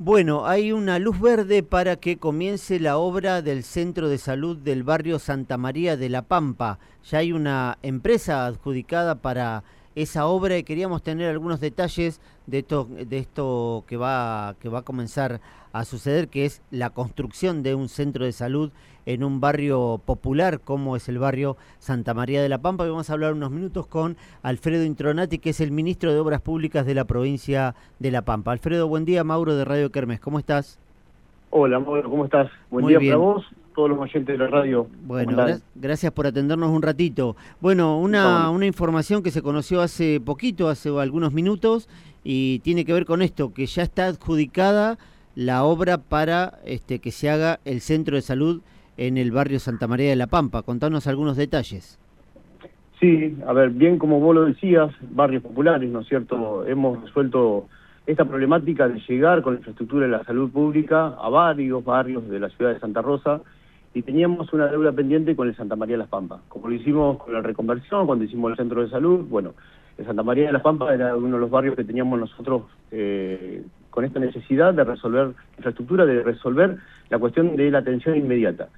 Bueno, hay una luz verde para que comience la obra del Centro de Salud del barrio Santa María de la Pampa. Ya hay una empresa adjudicada para esa obra y queríamos tener algunos detalles de esto, de esto que, va, que va a comenzar a suceder, que es la construcción de un centro de salud en un barrio popular como es el barrio Santa María de la Pampa. Y vamos a hablar unos minutos con Alfredo Intronati, que es el ministro de Obras Públicas de la provincia de La Pampa. Alfredo, buen día. Mauro de Radio Kermes, ¿cómo estás? Hola, Mauro, ¿cómo estás? Buen día para vos todos los oyentes de la radio. Bueno, gracias por atendernos un ratito. Bueno, una, una información que se conoció hace poquito, hace algunos minutos, y tiene que ver con esto, que ya está adjudicada la obra para este, que se haga el centro de salud en el barrio Santa María de la Pampa. Contanos algunos detalles. Sí, a ver, bien como vos lo decías, barrios populares, ¿no es cierto? Hemos resuelto esta problemática de llegar con la infraestructura de la salud pública a varios barrios de la ciudad de Santa Rosa y teníamos una deuda pendiente con el Santa María de las Pampas. Como lo hicimos con la reconversión, cuando hicimos el centro de salud, bueno, el Santa María de las Pampas era uno de los barrios que teníamos nosotros eh, con esta necesidad de resolver infraestructura, de resolver la cuestión de la atención inmediata.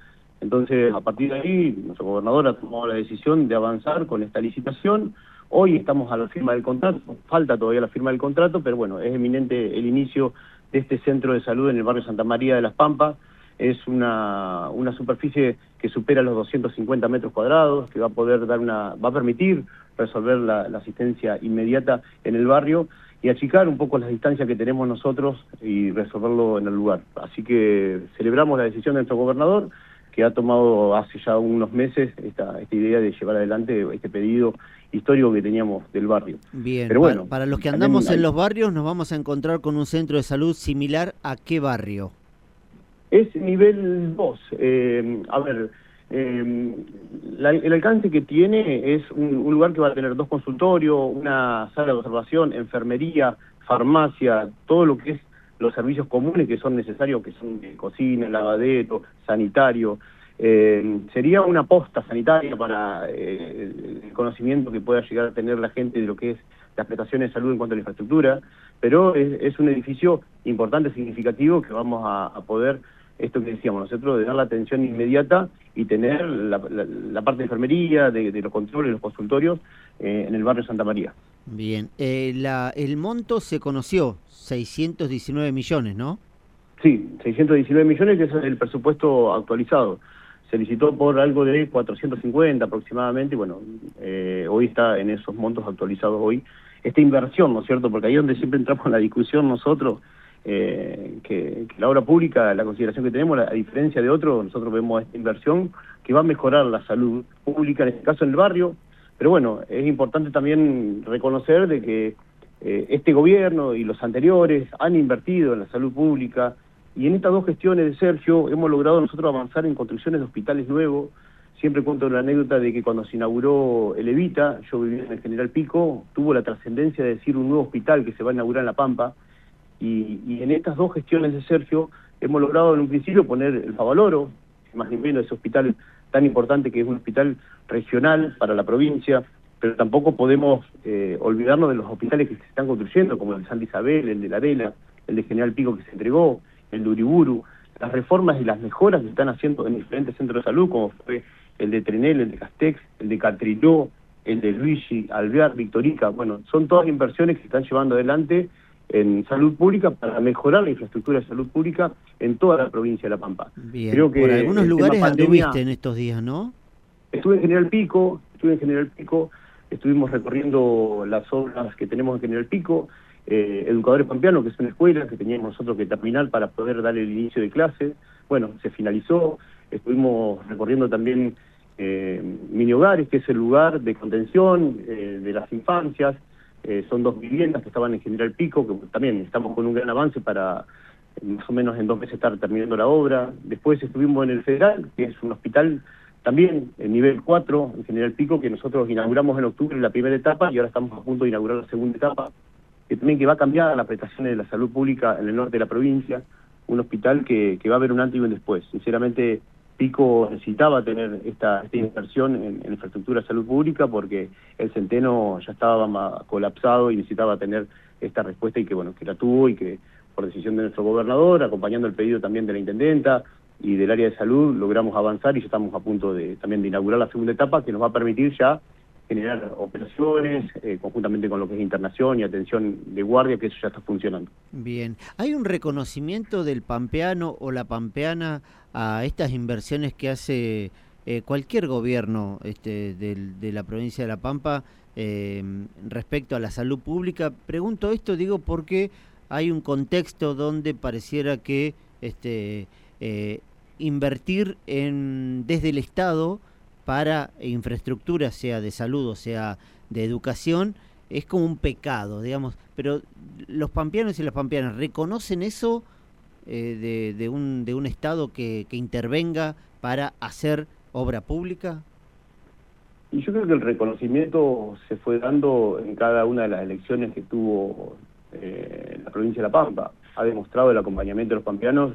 Entonces, a partir de ahí, nuestro gobernador ha tomado la decisión de avanzar con esta licitación. Hoy estamos a la firma del contrato, falta todavía la firma del contrato, pero bueno, es eminente el inicio de este centro de salud en el barrio Santa María de las Pampas es una, una superficie que supera los 250 metros cuadrados, que va a poder dar una, va a permitir resolver la, asistencia inmediata en el barrio y achicar un poco las distancias que tenemos nosotros y resolverlo en el lugar. Así que celebramos la decisión de nuestro gobernador, que ha tomado hace ya unos meses esta, esta idea de llevar adelante este pedido histórico que teníamos del barrio. Bien, Pero bueno, para, los que andamos en los barrios nos vamos a encontrar con un centro de salud similar a qué barrio. Es nivel 2. Eh, a ver, eh, el alcance que tiene es un, lugar que va a tener dos consultorios, una sala de observación, enfermería, farmacia, todo lo que es los servicios comunes que son necesarios, que son cocina, lavadero, sanitario. Eh, sería una posta sanitaria para el conocimiento que pueda llegar a tener la gente de lo que es las prestaciones de salud en cuanto a la infraestructura, pero es, un edificio importante, significativo, que vamos a poder esto que decíamos nosotros, de dar la atención inmediata y tener la, parte de enfermería, de, los controles, los consultorios eh, en el barrio Santa María. Bien, eh, la, el monto se conoció, 619 millones, ¿no? Sí, 619 millones, que es el presupuesto actualizado. Se licitó por algo de 450 aproximadamente, bueno, eh, hoy está en esos montos actualizados hoy. Esta inversión, ¿no es cierto? Porque ahí es donde siempre entramos en la discusión nosotros, eh, que, la obra pública, la consideración que tenemos, a diferencia de otros, nosotros vemos esta inversión que va a mejorar la salud pública, en este caso en el barrio, pero bueno, es importante también reconocer de que eh, este gobierno y los anteriores han invertido en la salud pública y en estas dos gestiones de Sergio hemos logrado nosotros avanzar en construcciones de hospitales nuevos. Siempre cuento la anécdota de que cuando se inauguró el Evita, yo vivía en el General Pico, tuvo la trascendencia de decir un nuevo hospital que se va a inaugurar en La Pampa, y, en estas dos gestiones de Sergio hemos logrado en un principio poner el Favaloro, más ni menos ese hospital tan importante que es un hospital regional para la provincia, pero tampoco podemos eh, olvidarnos de los hospitales que se están construyendo, como el de Santa Isabel, el de La Arena, el de General Pico que se entregó, el de Uriburu, las reformas y las mejoras que están haciendo en diferentes centros de salud, como fue el de Trenel, el de Castex, el de Catriló, el de Luigi, Alvear, Victorica, bueno, son todas inversiones que se están llevando adelante en salud pública para mejorar la infraestructura de salud pública en toda la provincia de La Pampa. Bien. Creo que Por algunos lugares anduviste en estos días, ¿no? Estuve en General Pico, estuve en General Pico, estuvimos recorriendo las obras que tenemos en General Pico, eh, Educadores Pampeanos, que es una escuela que teníamos nosotros que terminar para poder dar el inicio de clases. Bueno, se finalizó, estuvimos recorriendo también eh, Mini Hogares, que es el lugar de contención eh, de las infancias, eh, son dos viviendas que estaban en General Pico, que también estamos con un gran avance para más o menos en dos meses estar terminando la obra. Después estuvimos en el Federal, que es un hospital también en nivel 4, en General Pico, que nosotros inauguramos en octubre la primera etapa y ahora estamos a punto de inaugurar la segunda etapa, que también que va a cambiar la prestación de la salud pública en el norte de la provincia, un hospital que, que va a haber un antes y un después. Sinceramente, Pico necesitaba tener esta, esta inversión en, infraestructura de salud pública porque el centeno ya estaba colapsado y necesitaba tener esta respuesta y que bueno que la tuvo y que por decisión de nuestro gobernador, acompañando el pedido también de la intendenta y del área de salud, logramos avanzar y ya estamos a punto de también de inaugurar la segunda etapa que nos va a permitir ya generar operaciones eh, conjuntamente con lo que es internación y atención de guardia, que eso ya está funcionando. Bien, ¿hay un reconocimiento del pampeano o la pampeana a estas inversiones que hace eh, cualquier gobierno este, de la provincia de La Pampa eh, respecto a la salud pública? Pregunto esto, digo, porque hay un contexto donde pareciera que este, invertir en, desde el Estado para infraestructura, sea de salud o sea de educación, es como un pecado, digamos. Pero los pampeanos y las pampeanas reconocen eso eh, de, un, de un Estado que, intervenga para hacer obra pública. Y yo creo que el reconocimiento se fue dando en cada una de las elecciones que tuvo eh, la provincia de La Pampa. Ha demostrado el acompañamiento de los pampeanos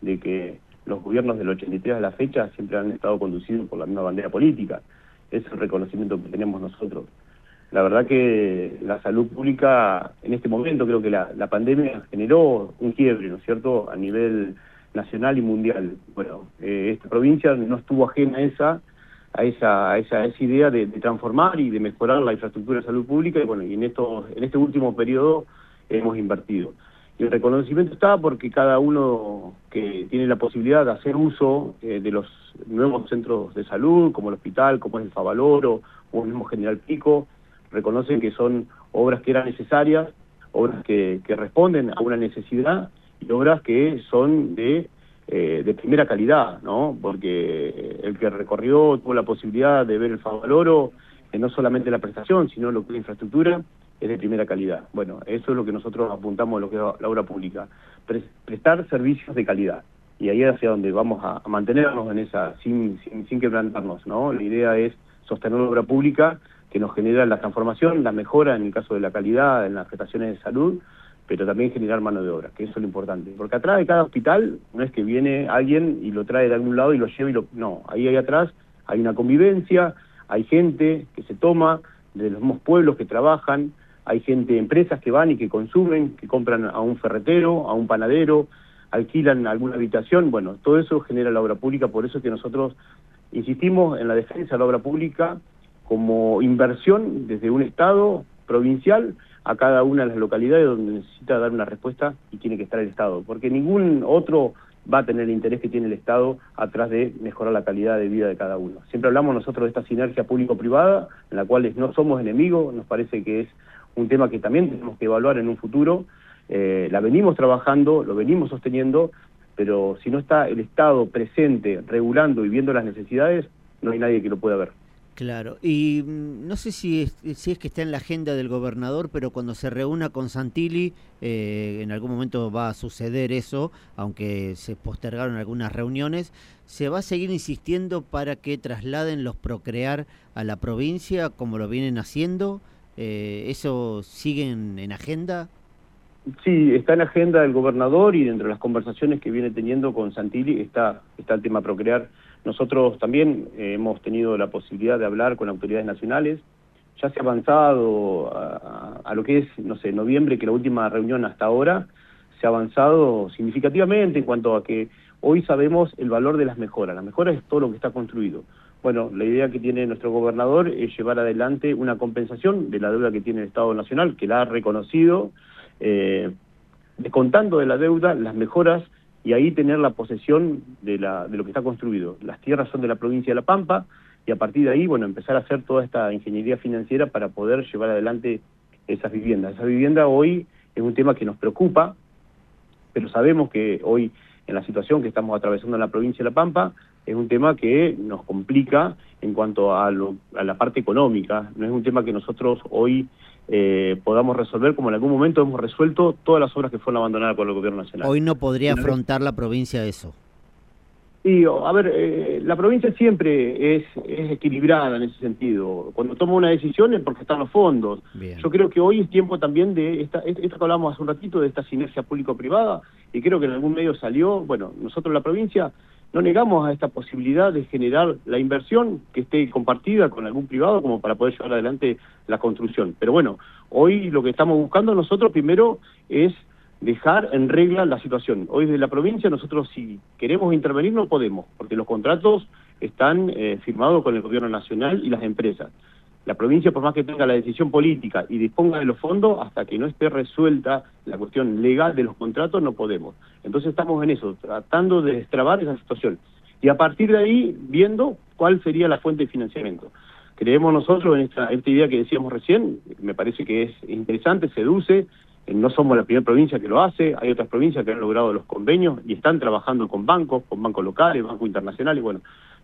de que los gobiernos del 83 a la fecha siempre han estado conducidos por la misma bandera política. Es el reconocimiento que tenemos nosotros. La verdad que la salud pública, en este momento creo que la, pandemia generó un quiebre, ¿no es cierto?, a nivel nacional y mundial. Bueno, eh, esta provincia no estuvo ajena a esa, a esa, a esa, esa idea de, transformar y de mejorar la infraestructura de salud pública y bueno, y en, esto, en este último periodo hemos invertido. El reconocimiento está porque cada uno que tiene la posibilidad de hacer uso eh, de los nuevos centros de salud, como el hospital, como es el Favaloro o el mismo General Pico, reconocen que son obras que eran necesarias, obras que, responden a una necesidad y obras que son de, eh, de primera calidad, ¿no? Porque el que recorrió tuvo la posibilidad de ver el Favaloro, eh, no solamente la prestación, sino lo que es la infraestructura, es de primera calidad. Bueno, eso es lo que nosotros apuntamos a lo que es la obra pública, prestar servicios de calidad. Y ahí es hacia donde vamos a, mantenernos en esa, sin, sin, sin, quebrantarnos, ¿no? La idea es sostener la obra pública que nos genera la transformación, la mejora en el caso de la calidad, en las prestaciones de salud, pero también generar mano de obra, que eso es lo importante. Porque atrás de cada hospital no es que viene alguien y lo trae de algún lado y lo lleva y lo... No, ahí, ahí atrás hay una convivencia, hay gente que se toma, de los mismos pueblos que trabajan, hay gente, empresas que van y que consumen, que compran a un ferretero, a un panadero, alquilan alguna habitación, bueno, todo eso genera la obra pública, por eso es que nosotros insistimos en la defensa de la obra pública como inversión desde un Estado provincial a cada una de las localidades donde necesita dar una respuesta y tiene que estar el Estado, porque ningún otro va a tener el interés que tiene el Estado atrás de mejorar la calidad de vida de cada uno. Siempre hablamos nosotros de esta sinergia público-privada, en la cual no somos enemigos, nos parece que es un tema que también tenemos que evaluar en un futuro. Eh, la venimos trabajando, lo venimos sosteniendo, pero si no está el Estado presente, regulando y viendo las necesidades, no hay nadie que lo pueda ver. Claro, y mm, no sé si es, si es que está en la agenda del gobernador, pero cuando se reúna con Santilli, eh, en algún momento va a suceder eso, aunque se postergaron algunas reuniones, ¿se va a seguir insistiendo para que trasladen los Procrear a la provincia como lo vienen haciendo? Eh, ¿Eso sigue en, agenda? Sí, está en agenda del gobernador y dentro de las conversaciones que viene teniendo con Santilli está, está el tema Procrear. Nosotros también eh, hemos tenido la posibilidad de hablar con autoridades nacionales. Ya se ha avanzado a, lo que es, no sé, noviembre, que la última reunión hasta ahora, se ha avanzado significativamente en cuanto a que hoy sabemos el valor de las mejoras. Las mejoras es todo lo que está construido. Bueno, la idea que tiene nuestro gobernador es llevar adelante una compensación de la deuda que tiene el Estado Nacional, que la ha reconocido, eh, descontando de la deuda las mejoras y ahí tener la posesión de, la, de lo que está construido. Las tierras son de la provincia de La Pampa y a partir de ahí, bueno, empezar a hacer toda esta ingeniería financiera para poder llevar adelante esas viviendas. Esa vivienda hoy es un tema que nos preocupa, pero sabemos que hoy en la situación que estamos atravesando en la provincia de La Pampa, es un tema que nos complica en cuanto a, la parte económica, no es un tema que nosotros hoy eh, podamos resolver como en algún momento hemos resuelto todas las obras que fueron abandonadas por el gobierno nacional. Hoy no podría afrontar la provincia eso. Y, a ver, eh, la provincia siempre es, equilibrada en ese sentido. Cuando toma una decisión es porque están los fondos. Yo creo que hoy es tiempo también de esta, esto que hablamos hace un ratito, de esta sinergia público-privada, y creo que en algún medio salió, bueno, nosotros la provincia no negamos a esta posibilidad de generar la inversión que esté compartida con algún privado como para poder llevar adelante la construcción. Pero bueno, hoy lo que estamos buscando nosotros primero es dejar en regla la situación. Hoy desde la provincia nosotros si queremos intervenir no podemos, porque los contratos están eh, firmados con el gobierno nacional y las empresas. La provincia, por más que tenga la decisión política y disponga de los fondos, hasta que no esté resuelta la cuestión legal de los contratos, no podemos. Entonces estamos en eso, tratando de destrabar esa situación. Y a partir de ahí, viendo cuál sería la fuente de financiamiento. Creemos nosotros en esta, esta idea que decíamos recién, me parece que es interesante, seduce, eh, no somos la primera provincia que lo hace, hay otras provincias que han logrado los convenios y están trabajando con bancos, con bancos locales, bancos internacionales, bueno,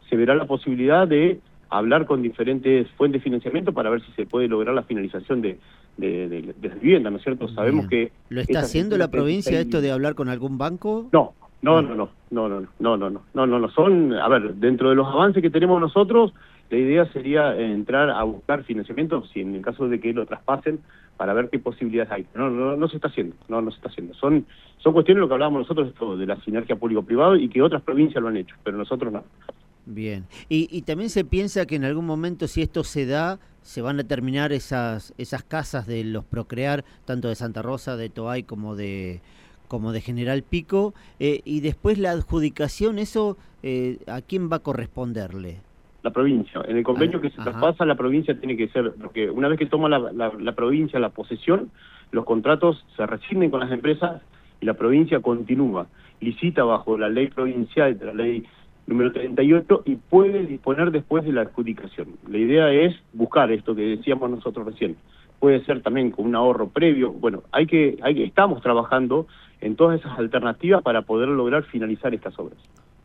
se verá la posibilidad de hablar con diferentes fuentes de financiamiento para ver si se puede lograr la finalización de, de, las viviendas, ¿no es cierto? Sabemos que... ¿Lo está haciendo la provincia esto de hablar con algún banco? No, no, no, no, no, no, no, no, no, no, no, no, son, a ver, dentro de los avances que tenemos nosotros, la idea sería entrar a buscar financiamiento, si en el caso de que lo traspasen, para ver qué posibilidades hay. No, no, no se está haciendo, no, no se está haciendo. Son, son cuestiones de lo que hablábamos nosotros esto, de la sinergia público-privado y que otras provincias lo han hecho, pero nosotros no. Bien. Y, y también se piensa que en algún momento, si esto se da, se van a terminar esas, esas casas de los Procrear, tanto de Santa Rosa, de Toay como de como de General Pico, eh, y después la adjudicación, ¿eso eh, a quién va a corresponderle? La provincia. En el convenio ah, que se traspasa, la provincia tiene que ser, porque una vez que toma la, la, provincia la posesión, los contratos se rescinden con las empresas y la provincia continúa, licita bajo la ley provincial, la ley número 38, y puede disponer después de la adjudicación. La idea es buscar esto que decíamos nosotros recién. Puede ser también con un ahorro previo. Bueno, hay que, hay que, estamos trabajando en todas esas alternativas para poder lograr finalizar estas obras.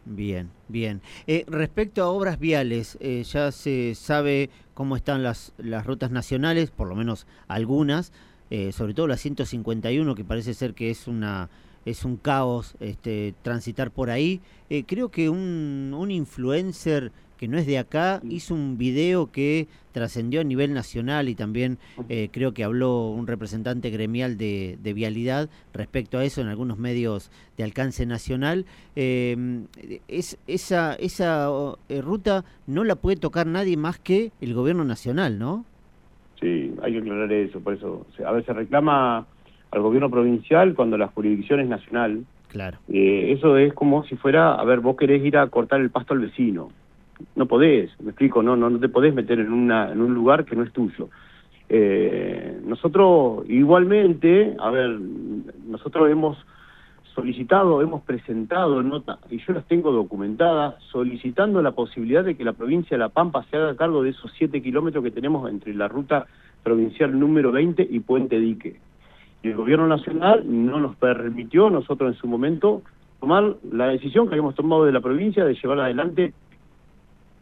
Bien, bien. Eh, respecto a obras viales, eh, ya se sabe cómo están las, las rutas nacionales, por lo menos algunas, eh, sobre todo la 151, que parece ser que es una es un caos este, transitar por ahí. creo que un, un influencer que no es de acá, hizo un video que trascendió a nivel nacional y también eh, creo que habló un representante gremial de, vialidad respecto a eso en algunos medios de alcance nacional. Eh, es, esa esa eh, ruta no la puede tocar nadie más que el gobierno nacional, ¿no? Sí, hay que aclarar eso, por eso a veces reclama al gobierno provincial cuando la jurisdicción es nacional. Claro. eso es como si fuera, a ver, vos querés ir a cortar el pasto al vecino no podés, me explico, no, no, no te podés meter en, una, en un lugar que no es tuyo. Eh, nosotros igualmente, a ver, nosotros hemos solicitado, hemos presentado nota, y yo las tengo documentadas, solicitando la posibilidad de que la provincia de La Pampa se haga cargo de esos siete kilómetros que tenemos entre la ruta provincial número 20 y Puente Dique. Y el gobierno nacional no nos permitió, nosotros en su momento, tomar la decisión que habíamos tomado de la provincia de llevar adelante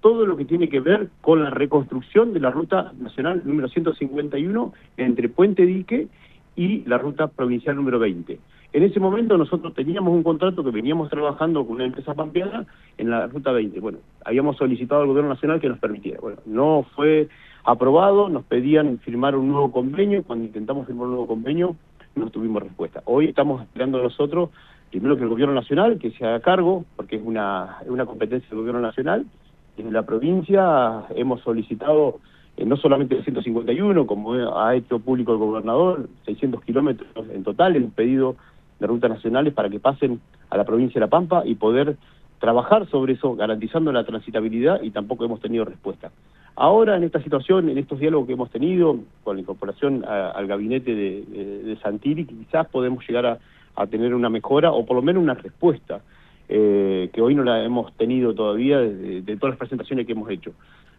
todo lo que tiene que ver con la reconstrucción de la ruta nacional número 151 entre Puente Dique y la ruta provincial número 20. En ese momento nosotros teníamos un contrato que veníamos trabajando con una empresa pampeana en la ruta 20. Bueno, habíamos solicitado al gobierno nacional que nos permitiera. Bueno, no fue aprobado, nos pedían firmar un nuevo convenio, cuando intentamos firmar un nuevo convenio no tuvimos respuesta. Hoy estamos esperando nosotros, primero que el gobierno nacional, que se haga cargo, porque es una, es una competencia del gobierno nacional, en la provincia hemos solicitado eh, no solamente el 151, como ha hecho público el gobernador, 600 kilómetros en total, hemos pedido de rutas nacionales para que pasen a la provincia de La Pampa y poder trabajar sobre eso, garantizando la transitabilidad y tampoco hemos tenido respuesta. Ahora, en esta situación, en estos diálogos que hemos tenido con la incorporación al gabinete de, de, Santiri, quizás podemos llegar a, tener una mejora o por lo menos una respuesta eh, que hoy no la hemos tenido todavía de, todas las presentaciones que hemos hecho.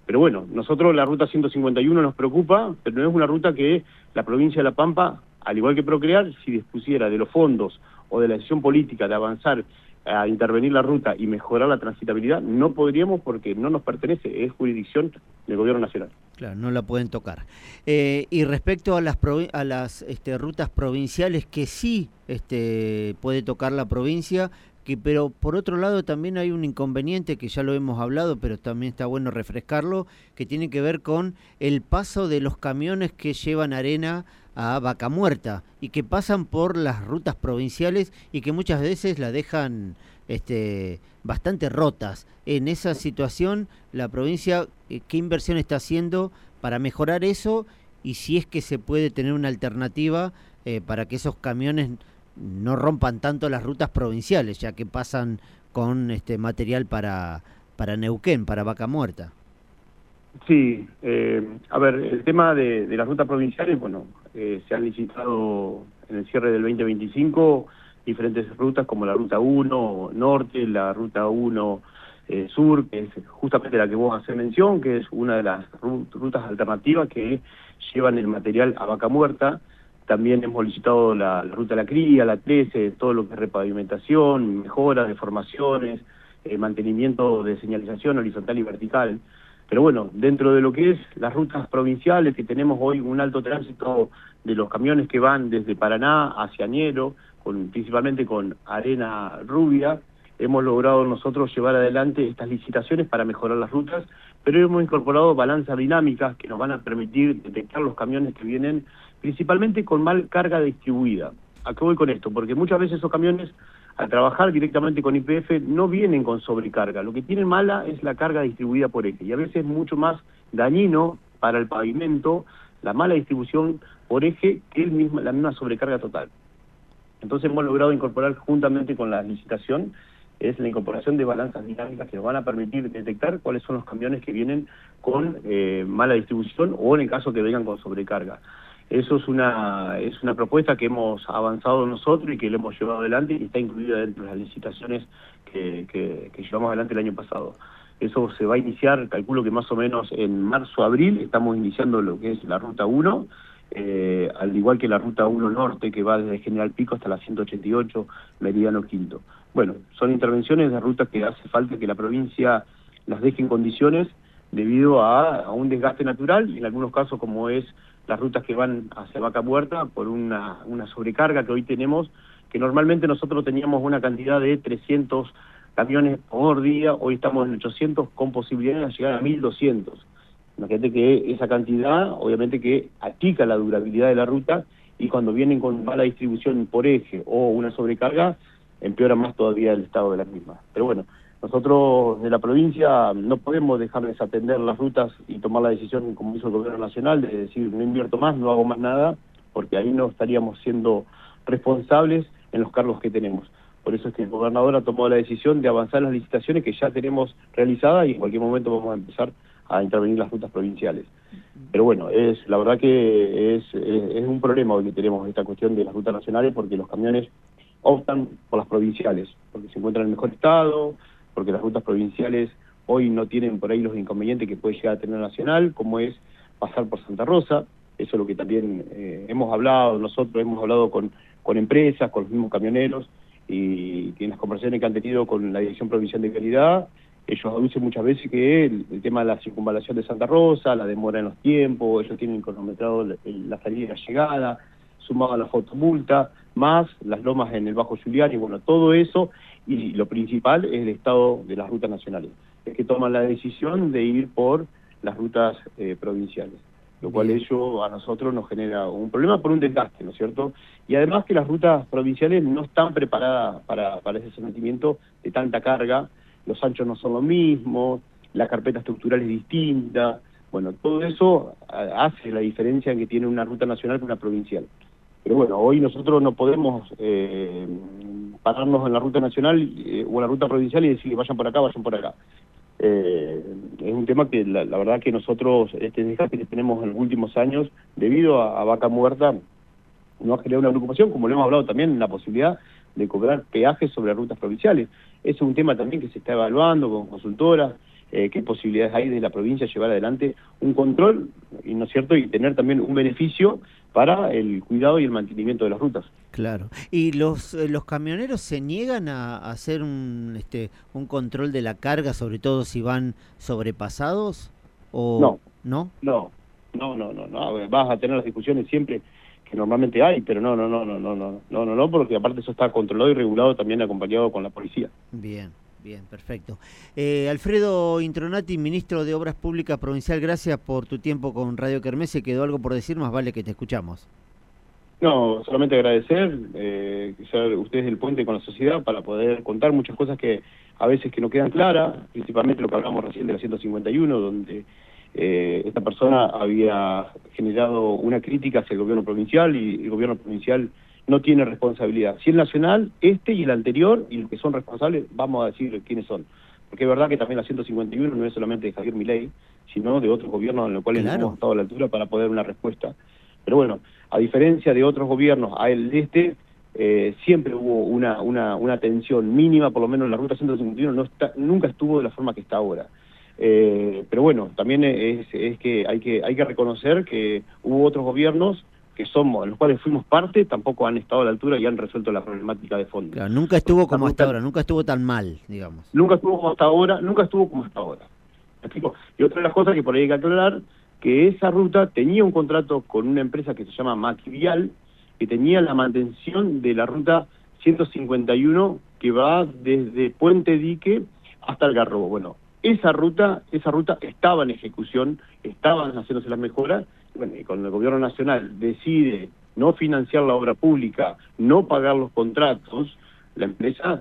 Pero bueno, nosotros la ruta 151 nos preocupa, pero no es una ruta que la provincia de La Pampa, al igual que Procrear, si dispusiera de los fondos o de la decisión política de avanzar a intervenir la ruta y mejorar la transitabilidad, no podríamos porque no nos pertenece, es jurisdicción del gobierno nacional. Claro, no la pueden tocar. Eh, y respecto a las, a las este, rutas provinciales que sí este, puede tocar la provincia, que pero por otro lado también hay un inconveniente que ya lo hemos hablado, pero también está bueno refrescarlo, que tiene que ver con el paso de los camiones que llevan arena a Vaca Muerta y que pasan por las rutas provinciales y que muchas veces la dejan este bastante rotas. En esa situación, la provincia eh, qué inversión está haciendo para mejorar eso y si es que se puede tener una alternativa eh, para que esos camiones no rompan tanto las rutas provinciales, ya que pasan con este material para, para Neuquén, para Vaca Muerta. Sí, eh, a ver, el tema de, las rutas provinciales, bueno, eh, se han licitado en el cierre del 2025 diferentes rutas como la Ruta 1 Norte, la Ruta 1 eh, Sur, que es justamente la que vos haces mención, que es una de las rutas alternativas que llevan el material a vaca muerta. También hemos licitado la, Ruta La Cría, la 13, todo lo que es repavimentación, mejora, deformaciones, eh, mantenimiento de señalización horizontal y vertical. Pero bueno, dentro de lo que es las rutas provinciales, que tenemos hoy un alto tránsito de los camiones que van desde Paraná hacia Niero, con, principalmente con arena rubia, hemos logrado nosotros llevar adelante estas licitaciones para mejorar las rutas, pero hemos incorporado balanzas dinámicas que nos van a permitir detectar los camiones que vienen principalmente con mal carga distribuida. ¿A qué voy con esto? Porque muchas veces esos camiones, al trabajar directamente con IPF, no vienen con sobrecarga. Lo que tienen mala es la carga distribuida por eje. Y a veces es mucho más dañino para el pavimento la mala distribución por eje que el mismo, la misma sobrecarga total. Entonces hemos logrado incorporar juntamente con la licitación es la incorporación de balanzas dinámicas que nos van a permitir detectar cuáles son los camiones que vienen con eh, mala distribución o en el caso que vengan con sobrecarga. Eso es una, es una propuesta que hemos avanzado nosotros y que lo hemos llevado adelante y está incluida dentro de las licitaciones que, que, llevamos adelante el año pasado. Eso se va a iniciar, calculo que más o menos en marzo-abril, estamos iniciando lo que es la Ruta 1, eh, al igual que la Ruta 1 Norte, que va desde General Pico hasta la 188, Meridiano Quinto. Bueno, son intervenciones de rutas que hace falta que la provincia las deje en condiciones debido a, un desgaste natural, en algunos casos como es las rutas que van hacia Vaca Muerta por una, una sobrecarga que hoy tenemos, que normalmente nosotros teníamos una cantidad de 300 camiones por día, hoy estamos en 800 con posibilidad de llegar a 1200. Imagínate que esa cantidad, obviamente que achica la durabilidad de la ruta y cuando vienen con mala distribución por eje o una sobrecarga, empeora más todavía el estado de las mismas. Pero bueno, nosotros de la provincia no podemos dejar de desatender las rutas y tomar la decisión, como hizo el gobierno nacional, de decir no invierto más, no hago más nada, porque ahí no estaríamos siendo responsables en los cargos que tenemos. Por eso es que el gobernador ha tomado la decisión de avanzar las licitaciones que ya tenemos realizadas y en cualquier momento vamos a empezar a intervenir las rutas provinciales. Pero bueno, es la verdad que es, es, un problema hoy que tenemos esta cuestión de las rutas nacionales porque los camiones optan por las provinciales, porque se encuentran en mejor estado, porque las rutas provinciales hoy no tienen por ahí los inconvenientes que puede llegar a tener nacional, como es pasar por Santa Rosa, eso es lo que también eh, hemos hablado, nosotros hemos hablado con, con empresas, con los mismos camioneros, y, en las conversaciones que han tenido con la Dirección Provincial de Calidad, ellos aducen muchas veces que el, tema de la circunvalación de Santa Rosa, la demora en los tiempos, ellos tienen cronometrado la, la salida y la llegada, sumado a la fotomulta, más las lomas en el Bajo Julián y bueno, todo eso y lo principal es el estado de las rutas nacionales. Es que toman la decisión de ir por las rutas eh, provinciales, lo cual ello a nosotros nos genera un problema por un desgaste, ¿no es cierto? Y además que las rutas provinciales no están preparadas para, para ese sometimiento de tanta carga, los anchos no son lo mismo, la carpeta estructural es distinta, bueno, todo eso hace la diferencia en que tiene una ruta nacional con una provincial. Pero bueno, hoy nosotros no podemos eh, pararnos en la ruta nacional eh, o en la ruta provincial y decir vayan por acá, vayan por acá. Eh, es un tema que la, verdad que nosotros, este desgaste que tenemos en los últimos años, debido a, Vaca Muerta, no ha generado una preocupación, como lo hemos hablado también, la posibilidad de cobrar peajes sobre rutas provinciales. Es un tema también que se está evaluando con consultoras, eh, qué posibilidades hay de la provincia llevar adelante un control, y no es cierto, y tener también un beneficio para el cuidado y el mantenimiento de las rutas. Claro. ¿Y los, eh, los camioneros se niegan a, hacer un, este, un control de la carga, sobre todo si van sobrepasados? O, no. ¿No? No, no, no, no, no. Vas a tener las discusiones siempre que normalmente hay, pero no, no, no, no, no, no, no, no, no, porque aparte eso está controlado y regulado también acompañado con la policía. Bien. Bien, perfecto. Eh, Alfredo Intronati, ministro de Obras Públicas Provincial, gracias por tu tiempo con Radio Kermés. quedó algo por decir, más vale que te escuchamos. No, solamente agradecer eh, que ustedes el puente con la sociedad para poder contar muchas cosas que a veces que no quedan claras, principalmente lo que hablamos recién de la 151, donde eh, esta persona había generado una crítica hacia el gobierno provincial y el gobierno provincial no tiene responsabilidad. Si el nacional, este y el anterior, y los que son responsables, vamos a decir quiénes son. Porque es verdad que también la 151 no es solamente de Javier Milei, sino de otros gobiernos en los cuales no hemos estado a la altura para poder una respuesta. Pero bueno, a diferencia de otros gobiernos, a el de este, eh, siempre hubo una, una, una tensión mínima, por lo menos en la ruta 151 no está, nunca estuvo de la forma que está ahora. Eh, pero bueno, también es, es, que hay que hay que reconocer que hubo otros gobiernos que somos, los cuales fuimos parte, tampoco han estado a la altura y han resuelto la problemática de fondo. Claro, nunca estuvo como hasta ahora, nunca estuvo tan mal, digamos. Nunca estuvo como hasta ahora, nunca estuvo como hasta ahora. Y otra de las cosas que por ahí hay que aclarar, que esa ruta tenía un contrato con una empresa que se llama Maquivial, que tenía la mantención de la ruta 151 que va desde Puente Dique hasta el Garrobo. Bueno, esa ruta, esa ruta estaba en ejecución, estaban haciéndose las mejoras, bueno, y cuando el gobierno nacional decide no financiar la obra pública, no pagar los contratos, la empresa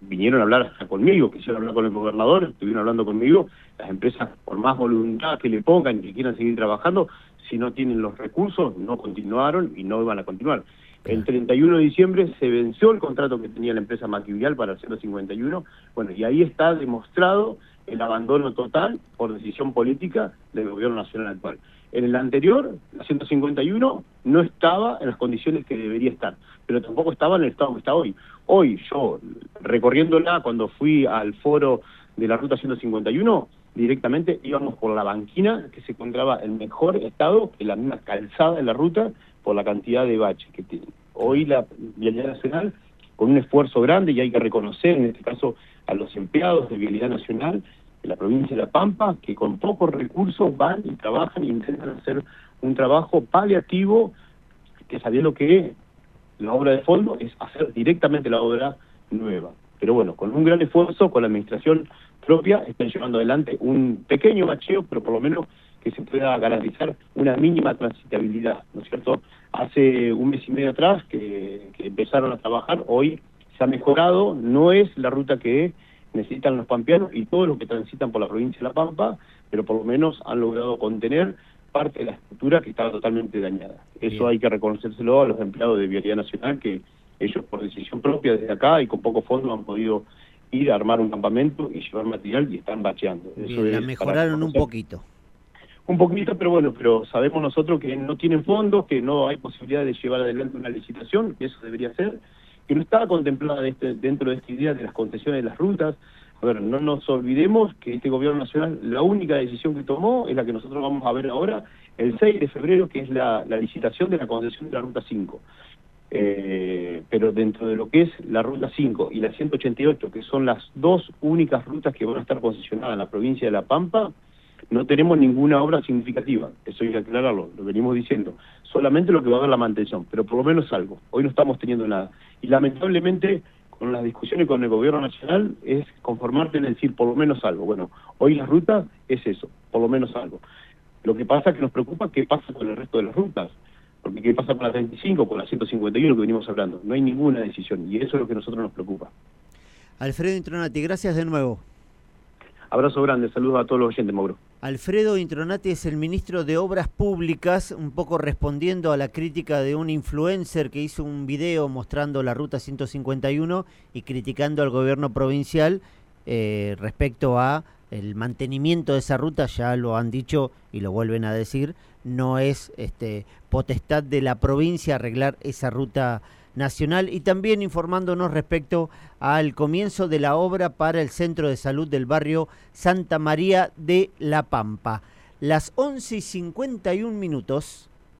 vinieron a hablar hasta conmigo, quisieron hablar con el gobernador, estuvieron hablando conmigo, las empresas por más voluntad que le pongan y que quieran seguir trabajando, si no tienen los recursos, no continuaron y no van a continuar. El 31 de diciembre se venció el contrato que tenía la empresa Maquivial para el 151, bueno, y ahí está demostrado el abandono total por decisión política del gobierno nacional actual. En el anterior, la 151 no estaba en las condiciones que debería estar, pero tampoco estaba en el estado que está hoy. Hoy yo, recorriéndola cuando fui al foro de la ruta 151, directamente íbamos por la banquina que se encontraba en mejor estado que la misma calzada en la ruta por la cantidad de baches que tiene. Hoy la Vialidad Nacional, con un esfuerzo grande, y hay que reconocer en este caso a los empleados de Vialidad Nacional, de la provincia de La Pampa, que con pocos recursos van y trabajan e intentan hacer un trabajo paliativo, que sabiendo que la obra de fondo es hacer directamente la obra nueva. Pero bueno, con un gran esfuerzo, con la administración propia, están llevando adelante un pequeño bacheo, pero por lo menos que se pueda garantizar una mínima transitabilidad, ¿no es cierto? Hace un mes y medio atrás que, que empezaron a trabajar, hoy se ha mejorado, no es la ruta que es, necesitan los pampeanos y todos los que transitan por la provincia de La Pampa, pero por lo menos han logrado contener parte de la estructura que estaba totalmente dañada. Eso hay que reconocérselo a los empleados de Vialidad Nacional, que ellos por decisión propia desde acá y con poco fondo han podido ir a armar un campamento y llevar material y están bacheando. Eso la mejoraron un poquito. Un poquito, pero bueno, pero sabemos nosotros que no tienen fondos, que no hay posibilidad de llevar adelante una licitación, que eso debería ser, que no estaba contemplada este, dentro de esta idea de las concesiones de las rutas. A ver, no nos olvidemos que este gobierno nacional, la única decisión que tomó es la que nosotros vamos a ver ahora, el 6 de febrero, que es la, licitación de la concesión de la Ruta 5. Eh, pero dentro de lo que es la Ruta 5 y la 188, que son las dos únicas rutas que van a estar concesionadas en la provincia de La Pampa, no tenemos ninguna obra significativa, eso hay que aclararlo, lo venimos diciendo, solamente lo que va a haber la mantención, pero por lo menos algo, hoy no estamos teniendo nada. Y lamentablemente con las discusiones con el gobierno nacional es conformarte en decir por lo menos algo. Bueno, hoy la ruta es eso, por lo menos algo. Lo que pasa es que nos preocupa qué pasa con el resto de las rutas, porque qué pasa con la 35, con la 151 que venimos hablando. No hay ninguna decisión y eso es lo que a nosotros nos preocupa. Alfredo Intronati, gracias de nuevo. Abrazo grande, saludos a todos los oyentes, Mauro. Alfredo Intronati es el ministro de Obras Públicas, un poco respondiendo a la crítica de un influencer que hizo un video mostrando la ruta 151 y criticando al gobierno provincial eh, respecto a el mantenimiento de esa ruta, ya lo han dicho y lo vuelven a decir, no es este, potestad de la provincia arreglar esa ruta nacional y también informándonos respecto al comienzo de la obra para el centro de salud del barrio Santa María de La Pampa. Las 11 y 51 minutos.